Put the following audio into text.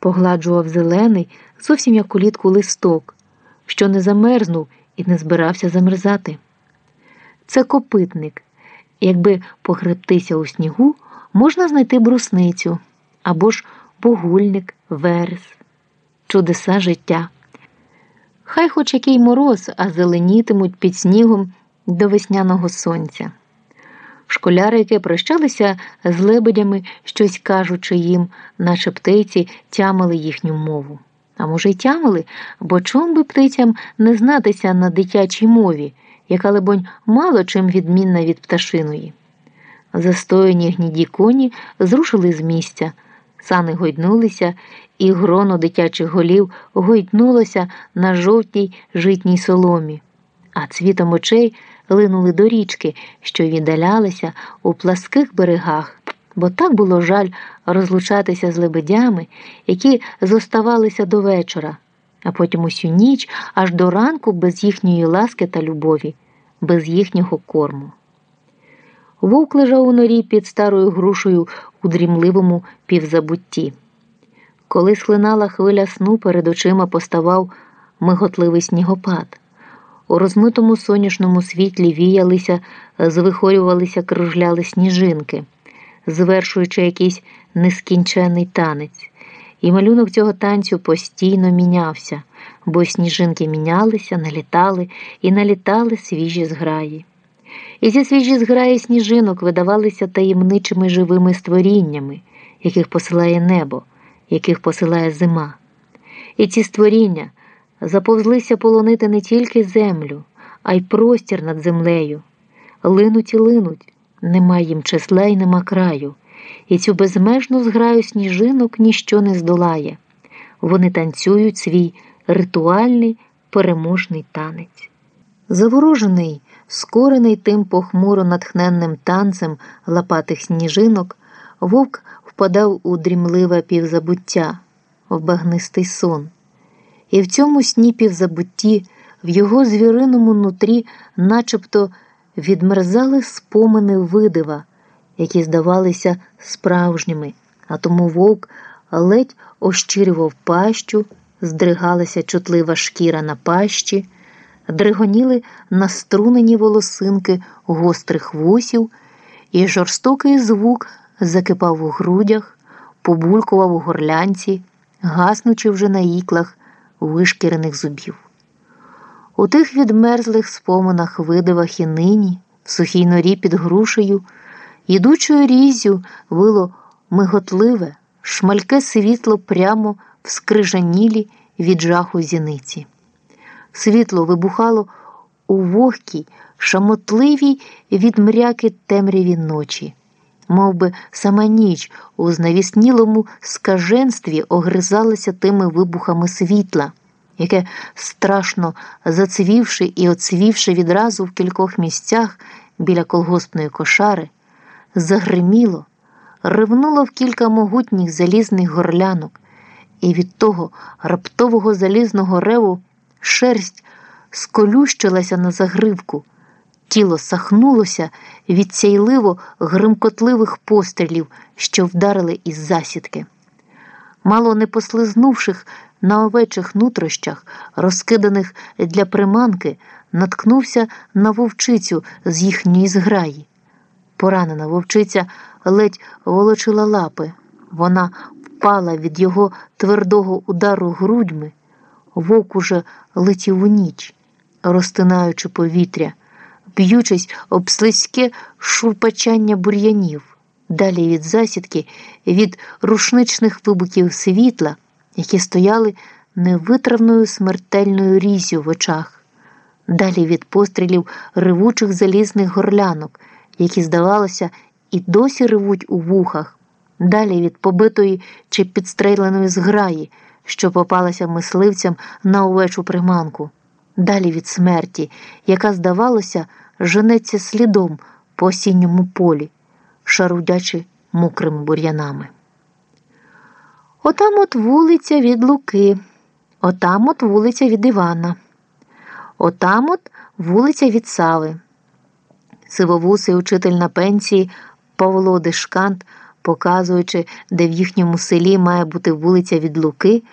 погладжував зелений, зовсім як улітку листок, що не замерзнув і не збирався замерзати. Це копитник. Якби погребтися у снігу, можна знайти брусницю або ж богульник, верес, чудеса життя. Хай хоч який мороз, а зеленітимуть під снігом до весняного сонця. Школяри, які прощалися з лебедями, щось кажучи їм, наче птиці тямили їхню мову. А може, й тямили, бо чом би птицям не знатися на дитячій мові, яка, либонь, мало чим відмінна від пташиної. Застояні гніді коні зрушили з місця, сани гойднулися, і гроно дитячих голів гойднулося на жовтій житній соломі, а цвітом очей линули до річки, що віддалялися у пласких берегах, бо так було жаль розлучатися з лебедями, які зоставалися до вечора, а потім усю ніч аж до ранку без їхньої ласки та любові, без їхнього корму. Вовк лежав у норі під старою грушею у дрімливому півзабутті. Коли схлинала хвиля сну, перед очима поставав миготливий снігопад. У розмитому сонячному світлі віялися, звихорювалися, кружляли сніжинки, звершуючи якийсь нескінчений танець. І малюнок цього танцю постійно мінявся, бо сніжинки мінялися, налітали і налітали свіжі зграї. І ці свіжі зграї сніжинок видавалися таємничими живими створіннями, яких посилає небо, яких посилає зима. І ці створіння заповзлися полонити не тільки землю, а й простір над землею. Линуть і линуть, нема їм числа й нема краю, і цю безмежну зграю сніжинок ніщо не здолає. Вони танцюють свій ритуальний переможний танець. Заворожений, скорений тим похмуро натхненним танцем лопатих сніжинок, вовк впадав у дрімливе півзабуття, в багнистий сон. І в цьому сні півзабутті, в його звіриному нутрі, начебто відмерзали спомини видива, які здавалися справжніми, а тому вовк ледь ощирював пащу, здригалася чутлива шкіра на пащі, дригоніли наструнені волосинки гострих вусів, і жорстокий звук закипав у грудях, побулькував у горлянці, гаснучи вже на іклах вишкірених зубів. У тих відмерзлих споминах видивах і нині, в сухій норі під грушею, ідучою різю вило миготливе, шмальке світло прямо в скрижанілі від жаху зіниці. Світло вибухало у вогкій, шамотливій від мряки темряві ночі. Мов би, сама ніч у знавіснілому скаженстві огризалася тими вибухами світла, яке, страшно зацвівши і оцвівши відразу в кількох місцях біля колгоспної кошари, загриміло, ривнуло в кілька могутніх залізних горлянок, і від того раптового залізного реву шерсть сколющилася на загривку. Тіло сахнулося від сяйливо гримкотливих пострілів, що вдарили із засідки. Мало не послизнувших на овечих нутрощах, розкиданих для приманки, наткнувся на вовчицю з їхньої зграї. Поранена вовчиця ледь волочила лапи. Вона впала від його твердого удару грудьми. Вовк уже летів у ніч, розтинаючи повітря б'ючись об слизьке шурпачання бур'янів, далі від засідки, від рушничних вибухів світла, які стояли невитравною смертельною різю в очах, далі від пострілів ривучих залізних горлянок, які, здавалося, і досі ривуть у вухах, далі від побитої чи підстреленої зграї, що попалася мисливцям на овечу приманку. Далі від смерті, яка, здавалося, женеться слідом по осінньому полі, шарудячи мокрими бур'янами. Отам от вулиця від Луки, отам от вулиця від Івана, отам от вулиця від Сави. Сивовусий учитель на пенсії Павло Дишкант показуючи, де в їхньому селі має бути вулиця від Луки,